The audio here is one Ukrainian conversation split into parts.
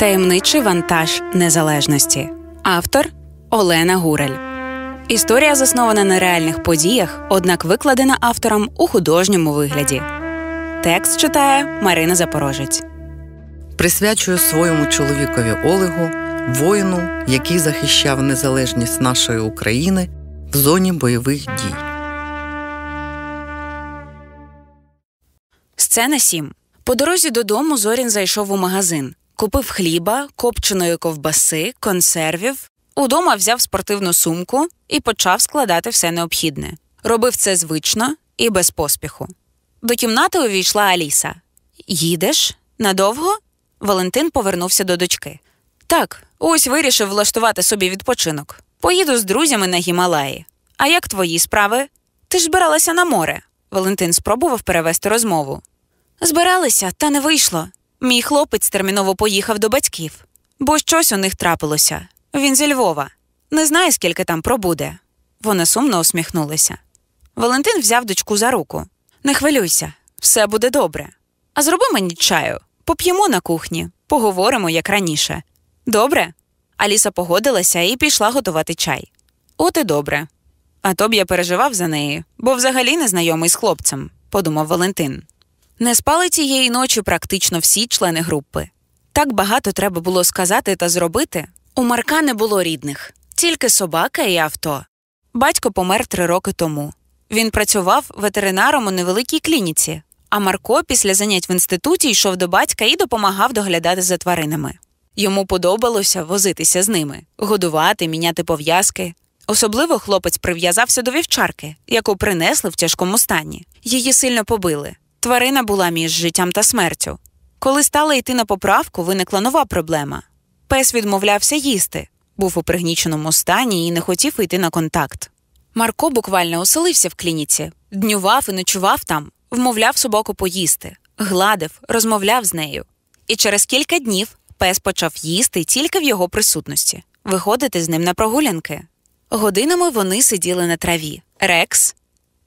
Таємничий вантаж незалежності. Автор Олена Гурель. Історія заснована на реальних подіях, однак викладена автором у художньому вигляді. Текст читає Марина Запорожець. Присвячую своєму чоловікові Олегу, воїну, який захищав незалежність нашої України в зоні бойових дій. Сцена 7. По дорозі додому Зорін зайшов у магазин. Купив хліба, копченої ковбаси, консервів. Удома взяв спортивну сумку і почав складати все необхідне. Робив це звично і без поспіху. До кімнати увійшла Аліса. Їдеш? Надовго? Валентин повернувся до дочки. Так, ось вирішив влаштувати собі відпочинок. Поїду з друзями на Гімалаї. А як твої справи? Ти ж збиралася на море. Валентин спробував перевести розмову. Збиралися, та не вийшло. Мій хлопець терміново поїхав до батьків, бо щось у них трапилося. Він зі Львова. Не знає, скільки там пробуде. Вона сумно усміхнулася. Валентин взяв дочку за руку. Не хвилюйся, все буде добре. А зроби мені чаю, поп'ємо на кухні, поговоримо як раніше. Добре? Аліса погодилася і пішла готувати чай. От і добре. А то б я переживав за неї, бо взагалі не знайомий з хлопцем, подумав Валентин. Не спали цієї ночі практично всі члени групи. Так багато треба було сказати та зробити. У Марка не було рідних, тільки собака і авто. Батько помер три роки тому. Він працював ветеринаром у невеликій клініці, а Марко після занять в інституті йшов до батька і допомагав доглядати за тваринами. Йому подобалося возитися з ними, годувати, міняти пов'язки. Особливо хлопець прив'язався до вівчарки, яку принесли в тяжкому стані. Її сильно побили. Тварина була між життям та смертю. Коли стала йти на поправку, виникла нова проблема. Пес відмовлявся їсти, був у пригніченому стані і не хотів йти на контакт. Марко буквально оселився в клініці, днював і ночував там, вмовляв собаку поїсти, гладив, розмовляв з нею. І через кілька днів пес почав їсти тільки в його присутності, виходити з ним на прогулянки. Годинами вони сиділи на траві. Рекс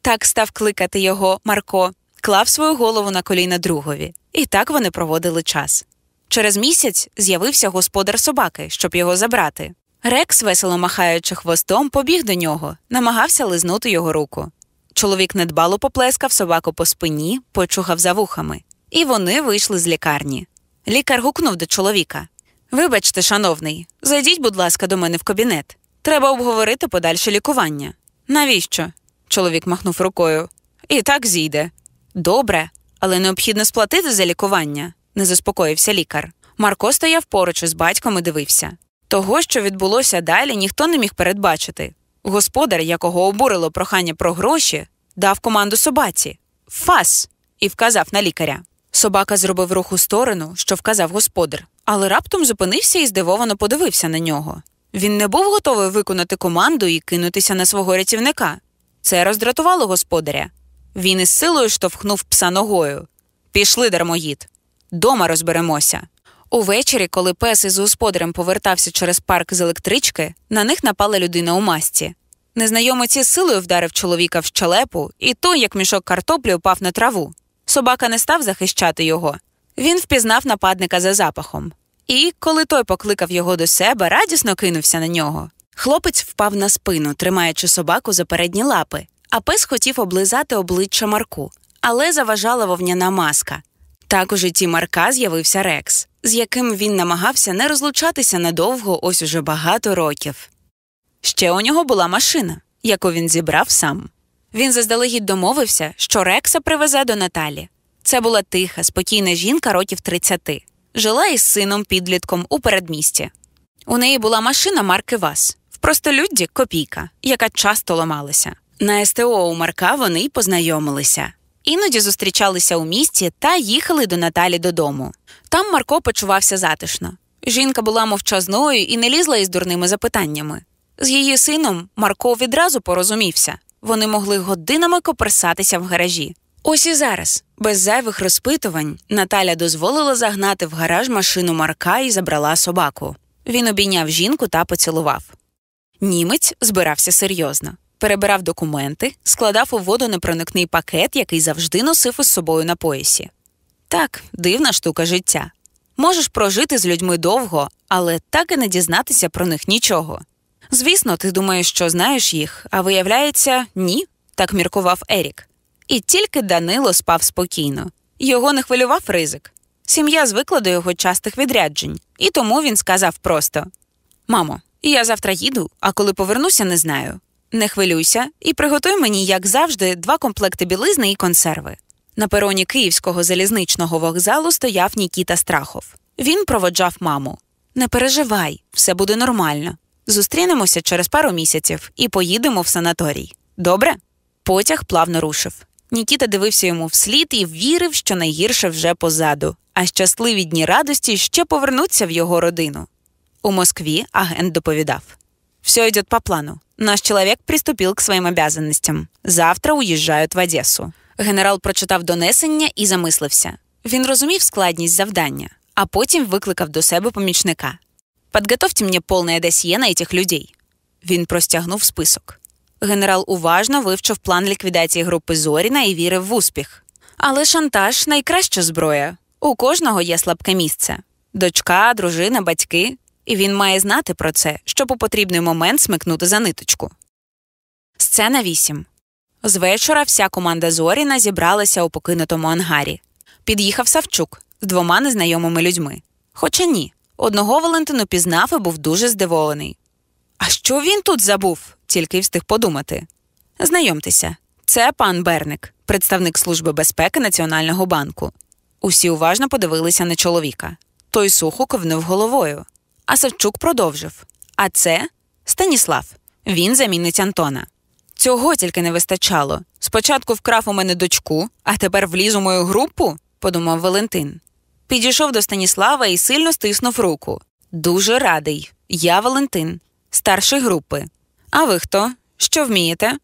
так став кликати його Марко, клав свою голову на коліна другові, і так вони проводили час. Через місяць з'явився господар собаки, щоб його забрати. Рекс, весело махаючи хвостом, побіг до нього, намагався лизнути його руку. Чоловік недбало поплескав собаку по спині, почухав за вухами, і вони вийшли з лікарні. Лікар гукнув до чоловіка Вибачте, шановний, зайдіть, будь ласка, до мене в кабінет. Треба обговорити подальше лікування. Навіщо? Чоловік махнув рукою. І так зійде. Добре, але необхідно сплатити за лікування, не заспокоївся лікар. Марко стояв поруч із батьком і дивився. Того, що відбулося далі, ніхто не міг передбачити. Господар, якого обурило прохання про гроші, дав команду собаці Фас! і вказав на лікаря. Собака зробив рух у сторону, що вказав господар, але раптом зупинився і здивовано подивився на нього. Він не був готовий виконати команду і кинутися на свого рятівника. Це роздратувало господаря. Він із силою штовхнув пса ногою. Пішли, дармоїд. Дома розберемося. Увечері, коли пес із господарем повертався через парк з електрички, на них напала людина у масці. Незнайомець силою вдарив чоловіка в щелепу, і той, як мішок картоплі, упав на траву. Собака не став захищати його. Він впізнав нападника за запахом. І, коли той покликав його до себе, радісно кинувся на нього. Хлопець впав на спину, тримаючи собаку за передні лапи, а пес хотів облизати обличчя Марку, але заважала вовняна маска. Так у житті Марка з'явився Рекс, з яким він намагався не розлучатися надовго ось уже багато років. Ще у нього була машина, яку він зібрав сам. Він заздалегідь домовився, що Рекса привезе до Наталі. Це була тиха, спокійна жінка років 30. Жила із сином підлітком у передмісті. У неї була машина марки ВАЗ, в простолюдді копійка, яка часто ламалася. На СТО у Марка вони й познайомилися. Іноді зустрічалися у місті та їхали до Наталі додому. Там Марко почувався затишно. Жінка була мовчазною і не лізла із дурними запитаннями. З її сином Марко відразу порозумівся. Вони могли годинами коперсатися в гаражі. Ось і зараз, без зайвих розпитувань, Наталя дозволила загнати в гараж машину Марка і забрала собаку. Він обійняв жінку та поцілував. Німець збирався серйозно, перебирав документи, складав у воду непроникний пакет, який завжди носив із собою на поясі. Так, дивна штука життя. Можеш прожити з людьми довго, але так і не дізнатися про них нічого. Звісно, ти думаєш, що знаєш їх, а виявляється, ні, так міркував Ерік. І тільки Данило спав спокійно. Його не хвилював ризик. Сім'я звикла до його частих відряджень, і тому він сказав просто: Мамо, я завтра їду, а коли повернуся, не знаю. Не хвилюйся і приготуй мені, як завжди, два комплекти білизни і консерви. На пероні Київського залізничного вокзалу стояв Нікіта Страхов. Він проводжав маму. Не переживай, все буде нормально. Зустрінемося через пару місяців і поїдемо в санаторій. Добре? Потяг плавно рушив. Нікіта дивився йому вслід і вірив, що найгірше вже позаду, а щасливі дні радості ще повернуться в його родину. У Москві агент доповідав: Все йде по плану. Наш чоловік приступив к своїм обязанностям. Завтра уїжджають в Одесу. Генерал прочитав донесення і замислився. Він розумів складність завдання, а потім викликав до себе помічника. Подготовьте мені повне досьє на этих людей. Він простягнув список. Генерал уважно вивчив план ліквідації групи Зоріна і вірив в успіх. Але шантаж найкраща зброя. У кожного є слабке місце дочка, дружина, батьки, і він має знати про це, щоб у потрібний момент смикнути за ниточку. Сцена 8. З вечора вся команда Зоріна зібралася у покинутому ангарі. Під'їхав Савчук з двома незнайомими людьми. Хоча ні, одного Валентину пізнав і був дуже здивований. А що він тут забув? тільки й встиг подумати. Знайомтеся, це пан Берник, представник Служби безпеки Національного банку. Усі уважно подивилися на чоловіка. Той сухо ковнув головою. А Савчук продовжив. А це Станіслав. Він замінить Антона. Цього тільки не вистачало. Спочатку вкрав у мене дочку, а тепер вліз у мою групу, подумав Валентин. Підійшов до Станіслава і сильно стиснув руку. Дуже радий. Я Валентин, старший групи. А ви хто? Що вмієте?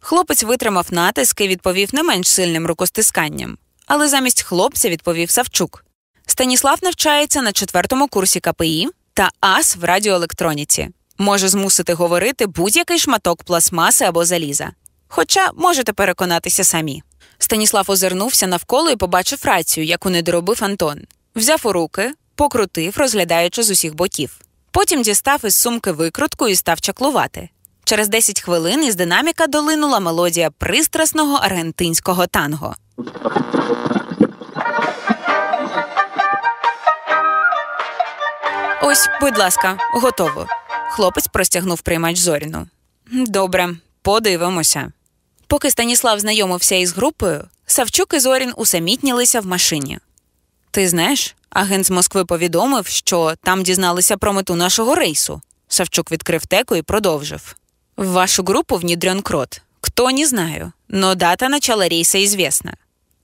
Хлопець витримав натиск і відповів не менш сильним рукостисканням. Але замість хлопця відповів Савчук. Станіслав навчається на четвертому курсі КПІ та ас в радіоелектроніці. Може змусити говорити будь-який шматок пластмаси або заліза. Хоча можете переконатися самі. Станіслав озирнувся навколо і побачив рацію, яку не доробив Антон. Взяв у руки, покрутив, розглядаючи з усіх боків. Потім дістав із сумки викрутку і став чаклувати. Через 10 хвилин із динаміка долинула мелодія пристрасного аргентинського танго. Ось, будь ласка, готово. Хлопець простягнув приймач зоріну. Добре, подивимося. Поки Станіслав знайомився із групою, Савчук і Зорін усамітнілися в машині. Ти знаєш, агент з Москви повідомив, що там дізналися про мету нашого рейсу. Савчук відкрив теку і продовжив. В вашу групу внедрен крот. Кто не знаю, но дата начала рейса известна.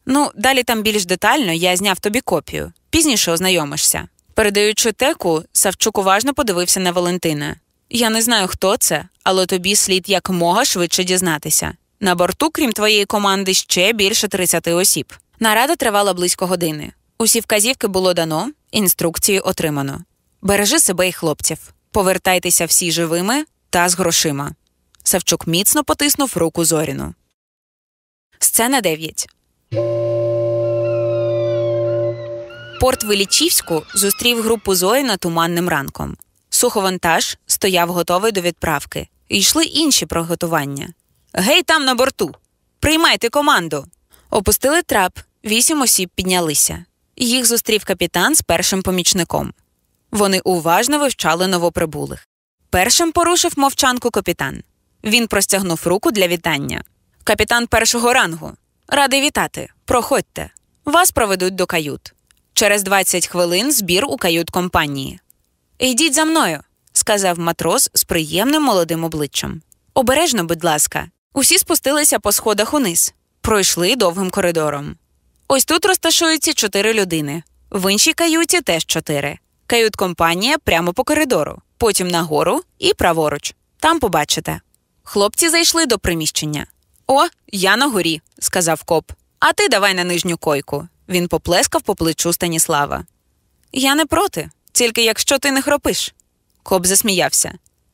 Ну, далі там більш детально я зняв тобі копію. Пізніше ознайомишся. Передаючи теку, Савчук уважно подивився на Валентина. Я не знаю, хто це, але тобі слід якмога швидше дізнатися. На борту, крім твоєї команди, ще більше 30 осіб. Нарада тривала близько години. Усі вказівки було дано, інструкції отримано. Бережи себе і хлопців. Повертайтеся всі живими та з грошима. Савчук міцно потиснув руку Зоріну. Сцена 9 Порт Велічівську зустрів групу Зоріна туманним ранком. Суховантаж стояв готовий до відправки. йшли інші приготування. Гей, там на борту! Приймайте команду! Опустили трап, вісім осіб піднялися. Їх зустрів капітан з першим помічником. Вони уважно вивчали новоприбулих. Першим порушив мовчанку капітан. Він простягнув руку для вітання. Капітан першого рангу. Радий вітати. Проходьте. Вас проведуть до кают. Через 20 хвилин збір у кают компанії. Йдіть за мною, сказав матрос з приємним молодим обличчям. Обережно, будь ласка, усі спустилися по сходах униз, пройшли довгим коридором. Ось тут розташуються чотири людини. В іншій каюті теж чотири. Кают компанія прямо по коридору, потім нагору і праворуч. Там побачите. Хлопці зайшли до приміщення. О, я на горі, сказав коп. А ти давай на нижню койку. Він поплескав по плечу Станіслава. Я не проти, тільки якщо ти не хропиш. Коп засміявся.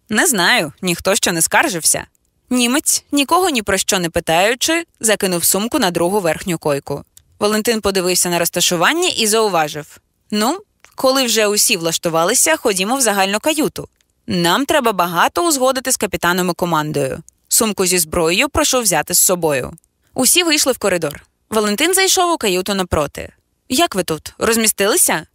Не знаю, ніхто ще не скаржився. Німець, нікого ні про що не питаючи, закинув сумку на другу верхню койку. Валентин подивився на розташування і зауважив: Ну, Коли вже усі влаштувалися, ходімо в загальну каюту. Нам треба багато узгодити з капітаном і командою. Сумку зі зброєю прошу взяти з собою. Усі вийшли в коридор. Валентин зайшов у каюту напроти. Як ви тут? Розмістилися?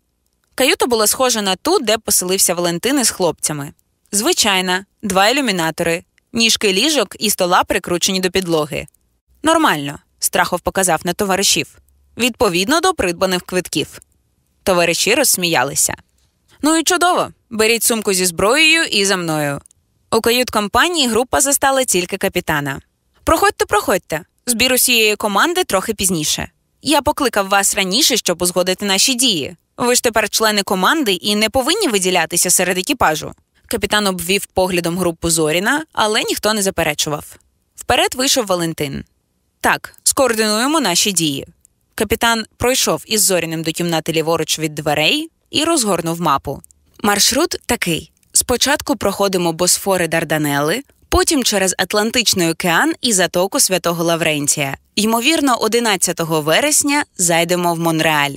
Каюта була схожа на ту, де поселився Валентин із хлопцями. Звичайна, два ілюмінатори, ніжки ліжок і стола прикручені до підлоги. Нормально, страхов показав на товаришів. Відповідно до придбаних квитків. Товариші розсміялися. Ну і чудово, беріть сумку зі зброєю і за мною. У кают-компанії група застала тільки капітана. Проходьте, проходьте. Збір усієї команди трохи пізніше. Я покликав вас раніше, щоб узгодити наші дії. Ви ж тепер члени команди і не повинні виділятися серед екіпажу. Капітан обвів поглядом групу Зоріна, але ніхто не заперечував. Вперед вийшов Валентин. Так, скоординуємо наші дії. Капітан пройшов із Зоріним до кімнати ліворуч від дверей і розгорнув мапу. Маршрут такий: спочатку проходимо Босфори Дарданели, потім через Атлантичний океан і затоку Святого Лаврентія. Ймовірно, 11 вересня зайдемо в Монреаль.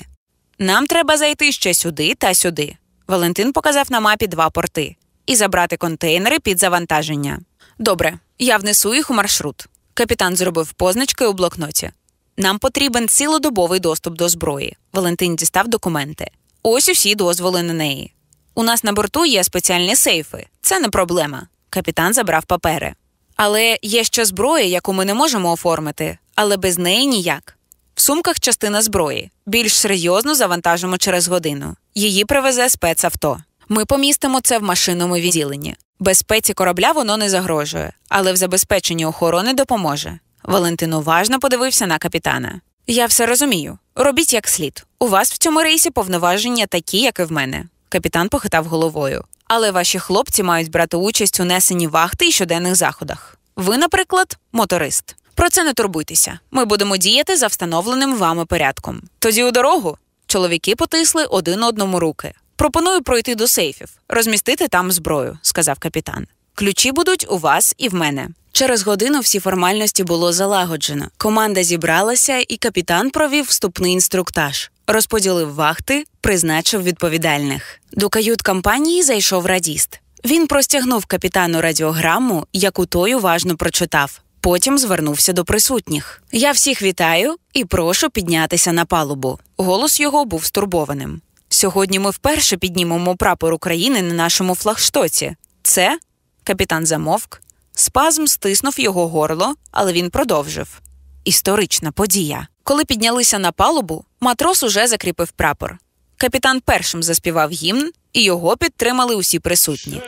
Нам треба зайти ще сюди та сюди. Валентин показав на мапі два порти і забрати контейнери під завантаження. Добре, я внесу їх у маршрут. Капітан зробив позначки у блокноті. Нам потрібен цілодобовий доступ до зброї. Валентин дістав документи. Ось усі дозволи на неї. У нас на борту є спеціальні сейфи. Це не проблема. Капітан забрав папери. Але є ще зброя, яку ми не можемо оформити, але без неї ніяк. В сумках частина зброї. Більш серйозно завантажимо через годину. Її привезе спецавто. Ми помістимо це в машинному відділенні. Безпеці корабля воно не загрожує, але в забезпеченні охорони допоможе. Валентин уважно подивився на капітана. Я все розумію. Робіть як слід. У вас в цьому рейсі повноваження такі, як і в мене. Капітан похитав головою. Але ваші хлопці мають брати участь у несенні вахти і щоденних заходах. Ви, наприклад, моторист. Про це не турбуйтеся. Ми будемо діяти за встановленим вами порядком. Тоді у дорогу чоловіки потисли один одному руки. Пропоную пройти до сейфів, розмістити там зброю, сказав капітан. Ключі будуть у вас і в мене. Через годину всі формальності було залагоджено. Команда зібралася, і капітан провів вступний інструктаж. Розподілив вахти, призначив відповідальних. До кают компанії зайшов радіст. Він простягнув капітану радіограму, яку той уважно прочитав. Потім звернувся до присутніх. Я всіх вітаю і прошу піднятися на палубу. Голос його був стурбованим. Сьогодні ми вперше піднімемо прапор України на нашому флагштоці. Це капітан замовк. Спазм стиснув його горло, але він продовжив. Історична подія. Коли піднялися на палубу, матрос уже закріпив прапор. Капітан першим заспівав гімн, і його підтримали усі присутні.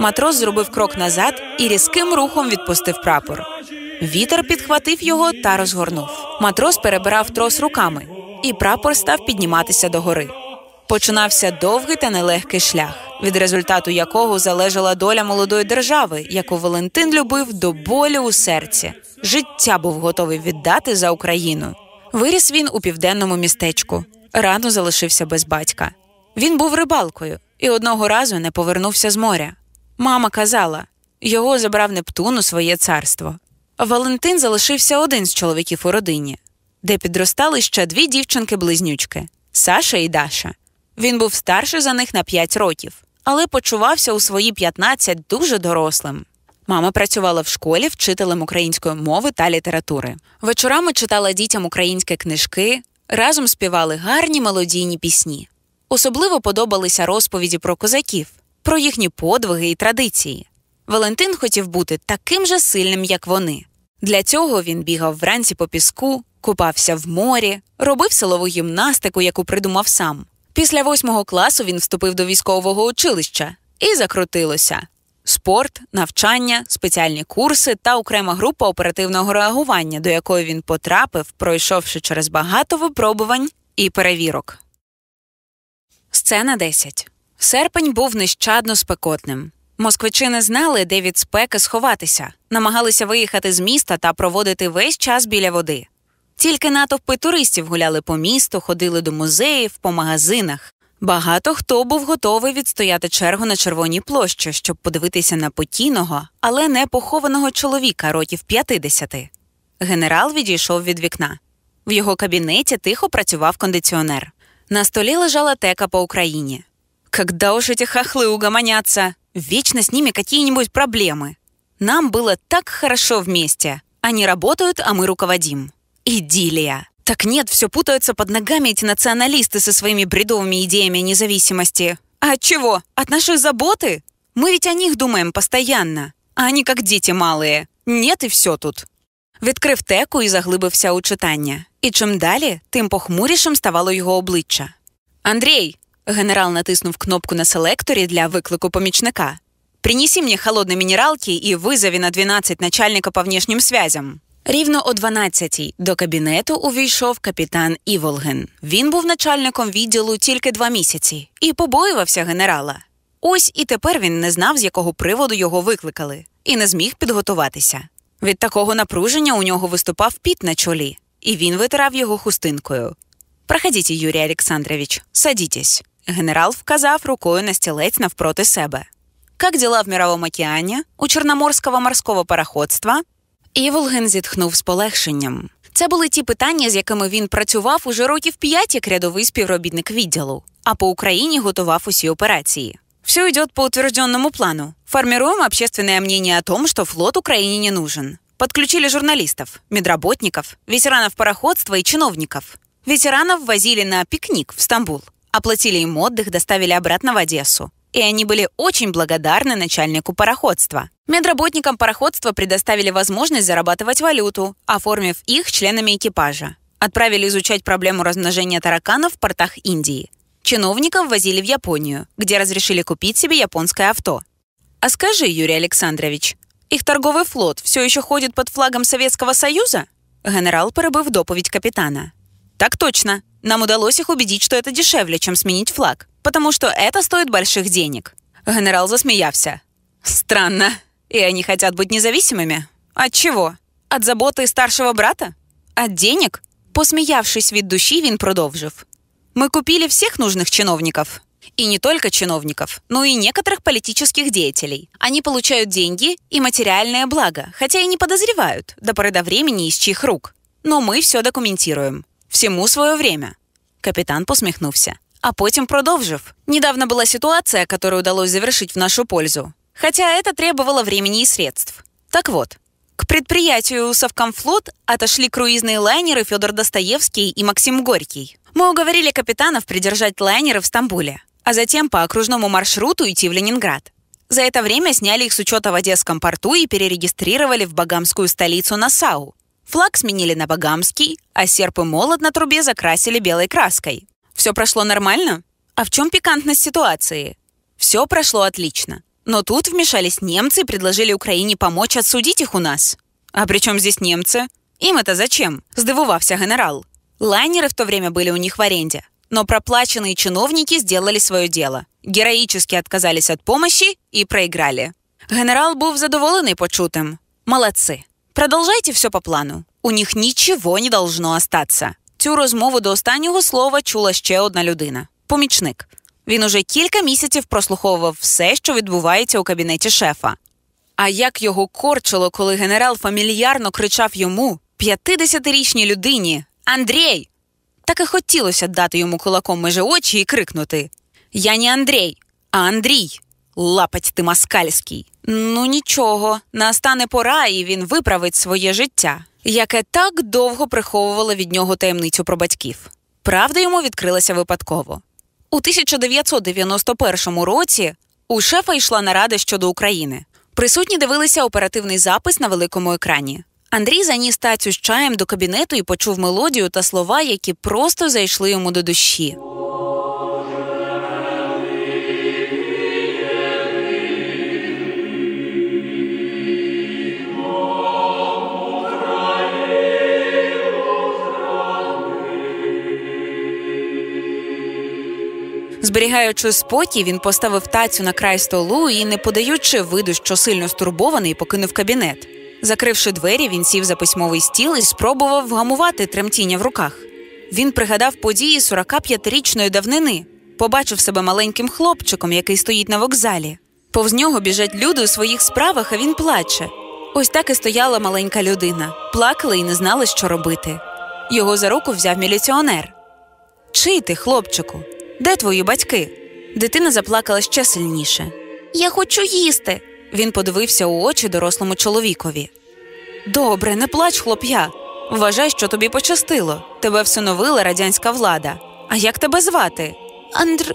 Матрос зробив крок назад і різким рухом відпустив прапор. Вітер підхватив його та розгорнув. Матрос перебирав трос руками, і прапор став підніматися догори. Починався довгий та нелегкий шлях, від результату якого залежала доля молодої держави, яку Валентин любив до болю у серці. Життя був готовий віддати за Україну. Виріс він у південному містечку. Рано залишився без батька. Він був рибалкою і одного разу не повернувся з моря. Мама казала його забрав Нептун у своє царство. Валентин залишився один з чоловіків у родині, де підростали ще дві дівчинки-близнючки Саша і Даша. Він був старший за них на 5 років, але почувався у свої 15 дуже дорослим. Мама працювала в школі вчителем української мови та літератури. Вечорами читала дітям українські книжки, разом співали гарні мелодійні пісні. Особливо подобалися розповіді про козаків, про їхні подвиги і традиції. Валентин хотів бути таким же сильним, як вони. Для цього він бігав вранці по піску, купався в морі, робив силову гімнастику, яку придумав сам. Після восьмого класу він вступив до військового училища і закрутилося. Спорт, навчання, спеціальні курси та окрема група оперативного реагування, до якої він потрапив, пройшовши через багато випробувань і перевірок. Сцена 10. Серпень був нещадно спекотним. Москвичі не знали, де від спеки сховатися, намагалися виїхати з міста та проводити весь час біля води. Тільки натовпи туристів гуляли по місту, ходили до музеїв, по магазинах. Багато хто був готовий відстояти чергу на червоній площі, щоб подивитися на потійного, але не похованого чоловіка років 50. Генерал відійшов від вікна. В його кабінеті тихо працював кондиціонер. На столе лежала тека по Украине. Когда уж эти хохлы угомонятся? Вечно с ними какие-нибудь проблемы. Нам было так хорошо вместе. Они работают, а мы руководим. Идиллия. Так нет, все путаются под ногами эти националисты со своими бредовыми идеями независимости. А от чего? От нашей заботы? Мы ведь о них думаем постоянно. А они как дети малые. Нет і все тут. Відкрив теку і заглибився у читання. І чим далі, тим похмурішим ставало його обличчя. Андрій, генерал натиснув кнопку на селекторі для виклику помічника. Принеси мені холодної мінералки і визови на 12 начальника по внешнім связям. Рівно о 12-й до кабінету увійшов капітан Іволген. Він був начальником відділу тільки два місяці і побоювався генерала. Ось і тепер він не знав, з якого приводу його викликали, і не зміг підготуватися. Від такого напруження у нього виступав піт на чолі, і він витирав його хустинкою. Проходіть, Юрій Олександрович, садітесь. Генерал вказав рукою на стілець навпроти себе. Как дела в мировом океані? У Чорноморського морського пароходства? Іволген зітхнув з полегшенням. Це були ті питання, з якими він працював уже років п'ять як рядовий співробітник відділу, а по Україні готував усі операції. Все идет по утвержденному плану. Формируем общественное мнение о том, что флот Украине не нужен. Подключили журналистов, медработников, ветеранов пароходства и чиновников. Ветеранов возили на пикник в Стамбул, оплатили им отдых, доставили обратно в Одессу. И они были очень благодарны начальнику пароходства. Медработникам пароходства предоставили возможность зарабатывать валюту, оформив их членами экипажа. Отправили изучать проблему размножения тараканов в портах Индии. Чиновников возили в Японию, где разрешили купить себе японское авто. А скажи, Юрий Александрович, их торговый флот все еще ходит под флагом Советского Союза? Генерал перебив доповідь капитана. Так точно. Нам удалось их убедить, что это дешевле, чем сменить флаг, потому что это стоит больших денег. Генерал засмеялся. Странно. И они хотят быть независимыми? От чего? От заботы старшего брата? От денег? Посміявшись від душі, він продовжив. Мы купили всех нужных чиновников. И не только чиновников, но и некоторых политических деятелей. Они получают деньги и материальное благо, хотя и не подозревают до поры до времени из чьих рук. Но мы все документируем. Всему свое время. Капитан посмехнулся. А потім продовжив. Недавно была ситуация, которую удалось завершить в нашу пользу. Хотя это требовало времени и средств. Так вот, к предприятию Совкомфлот отошли круизные лайнеры Федор Достоевский и Максим Горький. Мы уговорили капитанов придержать лайнеры в Стамбуле, а затем по окружному маршруту идти в Ленинград. За это время сняли их с учета в Одесском порту и перерегистрировали в багамскую столицу Насау. Флаг сменили на багамский, а серп и молот на трубе закрасили белой краской. Все прошло нормально? А в чем пикантность ситуации? Все прошло отлично. Но тут вмешались немцы и предложили Украине помочь отсудить их у нас. А при чем здесь немцы? Им это зачем? Здивувався генерал. Лайнеры в то время были у них в аренде. Но проплаченные чиновники сделали свое дело. Героически отказались от помощи и проиграли. Генерал був задоволений почутим. Молодцы. Продолжайте все по плану. У них нічого не должно остаться. Цю розмову до останнього слова чула ще одна людина помічник. Він уже кілька місяців прослуховував все, що відбувається у кабінеті шефа. А як його корчило, коли генерал фамільярно кричав йому, 50-річній людині Андрій! Так і хотілося дати йому кулаком межи очі і крикнути: Я не Андрій, а Андрій. Лапать ти москальський. Ну нічого, настане пора, і він виправить своє життя, яке так довго приховувало від нього таємницю про батьків. Правда йому відкрилася випадково. У 1991 році у шефа йшла нарада щодо України. Присутні дивилися оперативний запис на великому екрані. Андрій заніс тацю з чаєм до кабінету і почув мелодію та слова, які просто зайшли йому до душі. Зберігаючи спокій, він поставив тацю на край столу і, не подаючи виду, що сильно стурбований, покинув кабінет. Закривши двері, він сів за письмовий стіл і спробував вгамувати тремтіння в руках. Він пригадав події 45-річної давнини, побачив себе маленьким хлопчиком, який стоїть на вокзалі. Повз нього біжать люди у своїх справах, а він плаче. Ось так і стояла маленька людина. Плакали і не знали, що робити. Його за руку взяв міліціонер. Чий ти, хлопчику? Де твої батьки? Дитина заплакала ще сильніше. Я хочу їсти. Він подивився у очі дорослому чоловікові. Добре, не плач, хлоп'я. Вважай, що тобі пощастило. Тебе всиновила радянська влада. А як тебе звати? Андр.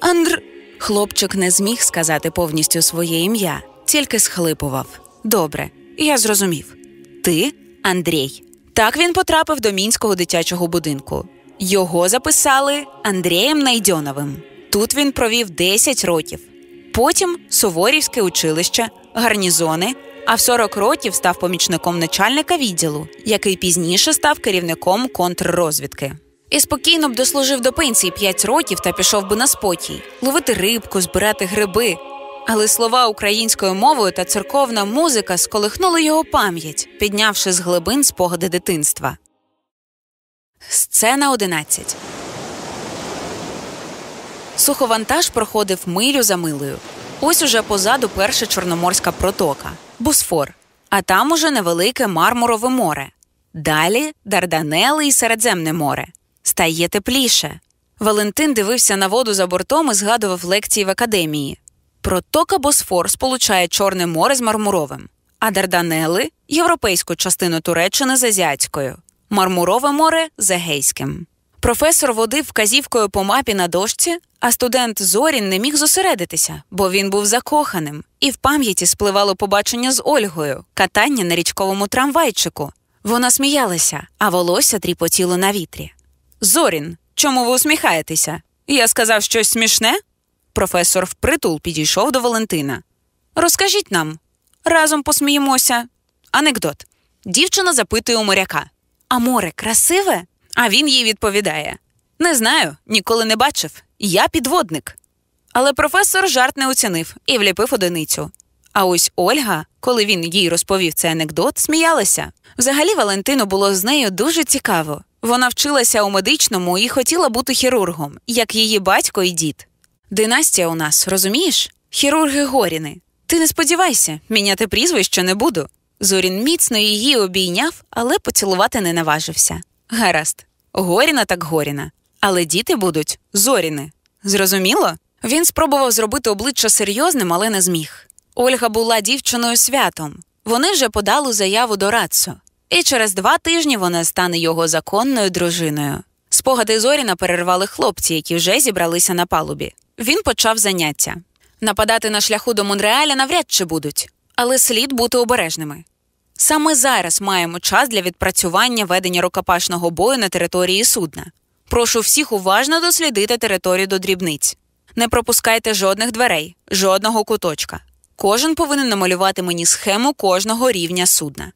Андр. Хлопчик не зміг сказати повністю своє ім'я, тільки схлипував. Добре, я зрозумів. Ти Андрій. Так він потрапив до мінського дитячого будинку. Його записали Андрієм Найдьоновим. Тут він провів 10 років. Потім Суворівське училище, гарнізони, а в 40 років став помічником начальника відділу, який пізніше став керівником контррозвідки. І спокійно б дослужив до пенсії 5 років та пішов би на спокій, ловити рибку, збирати гриби. Але слова українською мовою та церковна музика сколихнули його пам'ять, піднявши з глибин спогади дитинства. Сцена 11 Суховантаж проходив милю за милою. Ось уже позаду перша Чорноморська протока Босфор, а там уже невелике Мармурове море. Далі Дарданели і Середземне море. Стає тепліше. Валентин дивився на воду за бортом і згадував лекції в академії. Протока Босфор сполучає Чорне море з Мармуровим, а Дарданели європейську частину Туреччини з Азіатською, Мармурове море з Егейським. Професор водив вказівкою по мапі на дошці, а студент Зорін не міг зосередитися, бо він був закоханим, і в пам'яті спливало побачення з Ольгою, катання на річковому трамвайчику. Вона сміялася, а волосся тріпотіло на вітрі. Зорін, чому ви усміхаєтеся? Я сказав щось смішне? Професор впритул підійшов до Валентина. Розкажіть нам. Разом посміємося. Анекдот. Дівчина запитує у моряка: А море красиве? А він їй відповідає: Не знаю, ніколи не бачив. Я підводник. Але професор жарт не оцінив і вліпив одиницю. А ось Ольга, коли він їй розповів цей анекдот, сміялася. Взагалі, Валентину було з нею дуже цікаво. Вона вчилася у медичному і хотіла бути хірургом, як її батько і дід. Династія у нас, розумієш? Хірурги Горіни. Ти не сподівайся, міняти прізвище не буду. Зорін міцно її обійняв, але поцілувати не наважився. Гаразд, Горіна так Горіна. Але діти будуть зоріни. Зрозуміло? Він спробував зробити обличчя серйозним, але не зміг. Ольга була дівчиною святом. Вони вже подали заяву до Рацу. І через два тижні вона стане його законною дружиною. Спогади Зоріна перервали хлопці, які вже зібралися на палубі. Він почав заняття. Нападати на шляху до Монреаля навряд чи будуть, але слід бути обережними. Саме зараз маємо час для відпрацювання ведення рукопашного бою на території судна. Прошу всіх уважно дослідити територію до дрібниць. Не пропускайте жодних дверей, жодного куточка. Кожен повинен намалювати мені схему кожного рівня судна.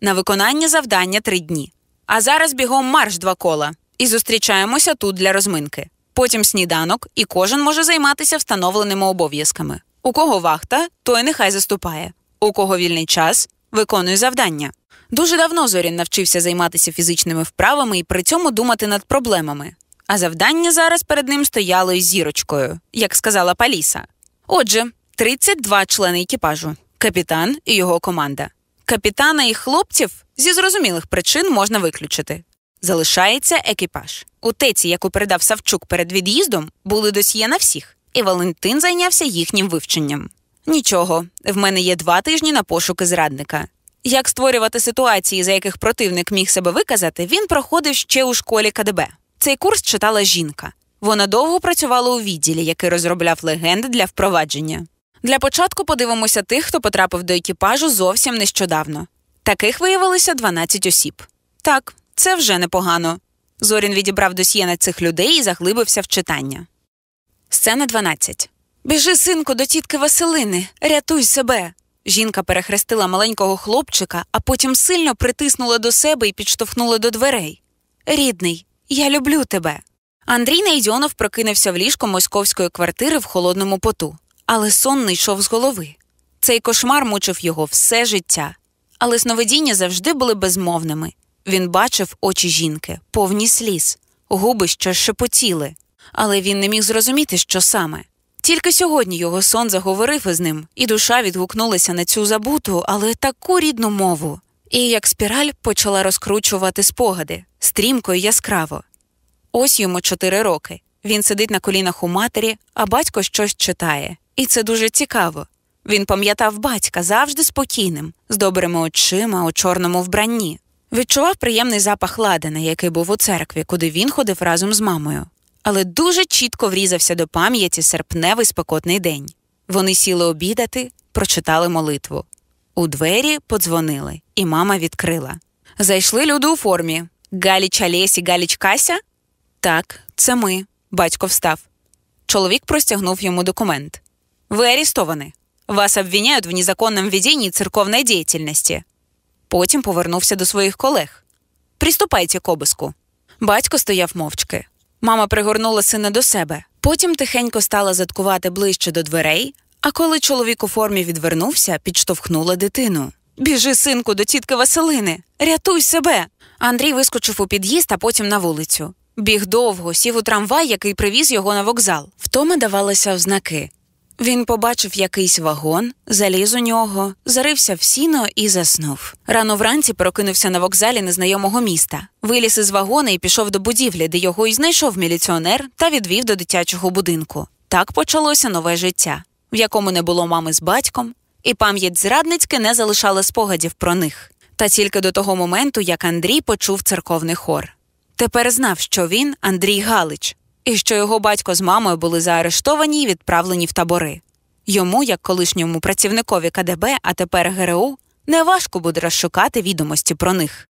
На виконання завдання три дні. А зараз бігом марш два кола і зустрічаємося тут для розминки. Потім сніданок, і кожен може займатися встановленими обов'язками. У кого вахта, той нехай заступає. У кого вільний час, виконує завдання. Дуже давно Зорін навчився займатися фізичними вправами і при цьому думати над проблемами. А завдання зараз перед ним стояло із зірочкою, як сказала Паліса. Отже, 32 члени екіпажу, капітан і його команда. Капітана і хлопців зі зрозумілих причин можна виключити. Залишається екіпаж. У теці, яку передав Савчук перед від'їздом, були досьє на всіх, і Валентин зайнявся їхнім вивченням. Нічого, в мене є два тижні на пошуки зрадника. Як створювати ситуації, за яких противник міг себе виказати, він проходив ще у школі КДБ. Цей курс читала жінка. Вона довго працювала у відділі, який розробляв легенди для впровадження. Для початку подивимося тих, хто потрапив до екіпажу зовсім нещодавно. Таких виявилося 12 осіб. Так, це вже непогано. Зорін відібрав досьє на цих людей і заглибився в читання. Сцена 12. Біжи, синку, до тітки Василини, рятуй себе. Жінка перехрестила маленького хлопчика, а потім сильно притиснула до себе і підштовхнула до дверей. Рідний, я люблю тебе. Андрій Найдьонов прокинувся в ліжко московської квартири в холодному поту, але сон не йшов з голови. Цей кошмар мучив його все життя, але сновидіння завжди були безмовними. Він бачив очі жінки, повні сліз, губи що шепотіли, але він не міг зрозуміти, що саме. Тільки сьогодні його сон заговорив із ним, і душа відгукнулася на цю забуту, але таку рідну мову. І як спіраль почала розкручувати спогади стрімко і яскраво. Ось йому чотири роки. Він сидить на колінах у матері, а батько щось читає. І це дуже цікаво. Він пам'ятав батька завжди спокійним, з добрими очима у чорному вбранні. Відчував приємний запах ладана, який був у церкві, куди він ходив разом з мамою. Але дуже чітко врізався до пам'яті серпневий спекотний день. Вони сіли обідати, прочитали молитву. У двері подзвонили, і мама відкрила. Зайшли люди у формі. Галіч Алєсі, Галіч Кася? Так, це ми. Батько встав. Чоловік простягнув йому документ. Ви арестовані. Вас обвиняють в незаконном ведении церковної діяльності. Потім повернувся до своїх колег. Приступайте к обиску. Батько стояв мовчки. Мама пригорнула сина до себе. Потім тихенько стала заткувати ближче до дверей, а коли чоловік у формі відвернувся, підштовхнула дитину. Біжи, синку, до тітки Василини, рятуй себе. Андрій вискочив у під'їзд, а потім на вулицю. Біг довго, сів у трамвай, який привіз його на вокзал. Втома давалася в знаки. Він побачив якийсь вагон, заліз у нього, зарився в сіно і заснув. Рано вранці прокинувся на вокзалі незнайомого міста, виліз із вагона і пішов до будівлі, де його й знайшов міліціонер та відвів до дитячого будинку. Так почалося нове життя, в якому не було мами з батьком, і пам'ять зрадницьки не залишала спогадів про них. Та тільки до того моменту, як Андрій почув церковний хор. Тепер знав, що він Андрій Галич, і що його батько з мамою були заарештовані і відправлені в табори. Йому, як колишньому працівникові КДБ, а тепер ГРУ, неважко буде розшукати відомості про них.